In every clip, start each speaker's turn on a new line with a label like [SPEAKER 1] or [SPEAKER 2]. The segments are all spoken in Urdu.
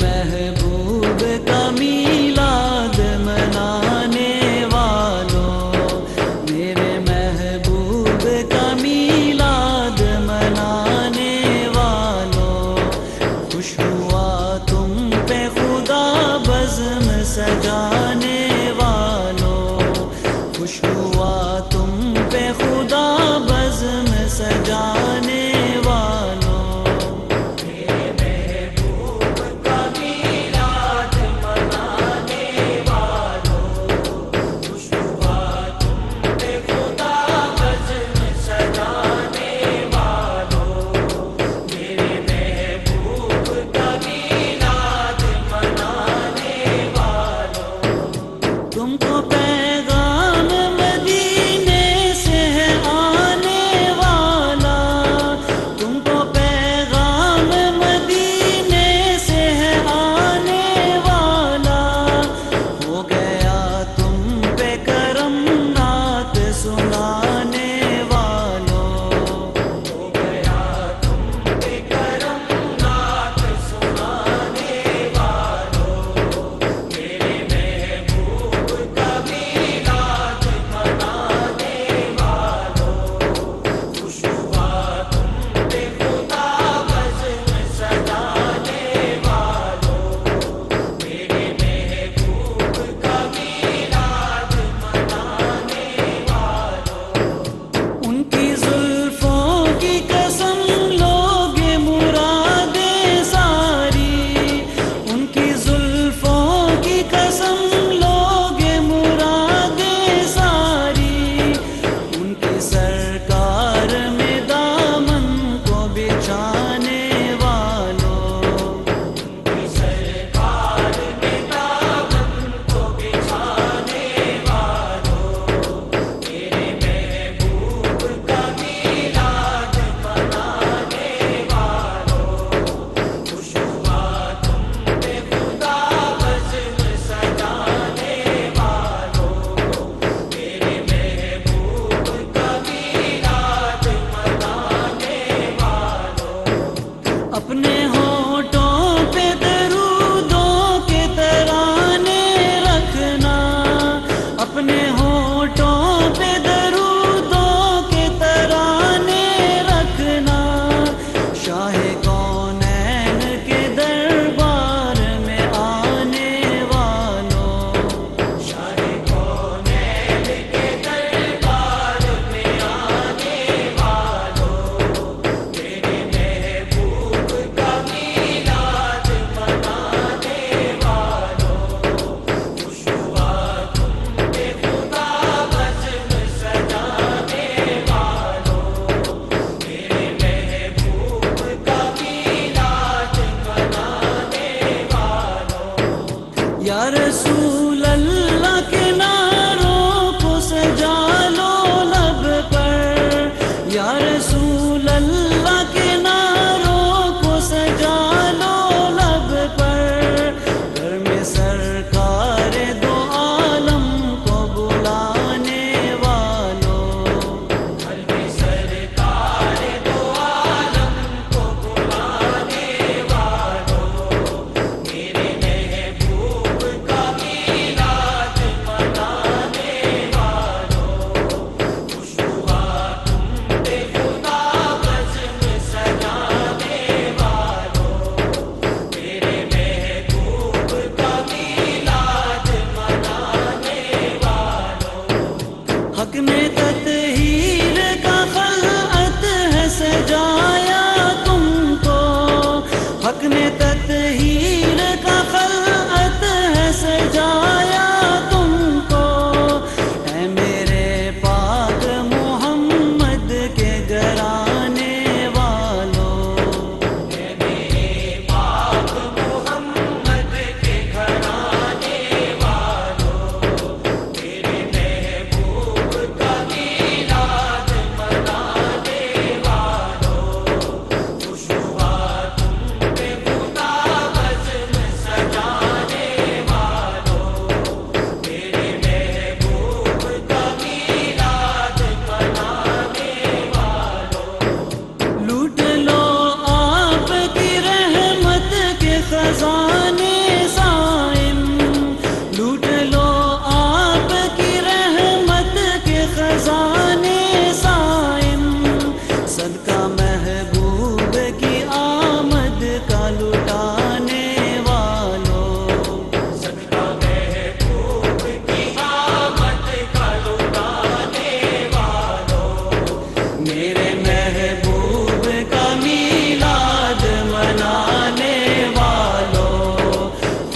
[SPEAKER 1] محبوب کا منانے والوں، میرے محبوب کا منانے والوں، خوش تم پہ خدا بزم سجانے والوں، خوش ہوا تم پہ اپنے ہو لل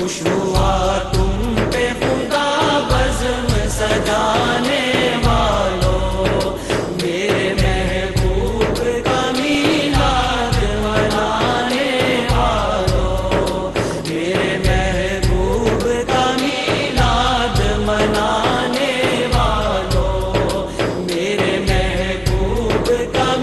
[SPEAKER 1] خوش پہ خدا بزم سجانے والوں میرے محبوب کا منانے والوں میرے محبوب کا میلاد منا والوں میرے محبوب کا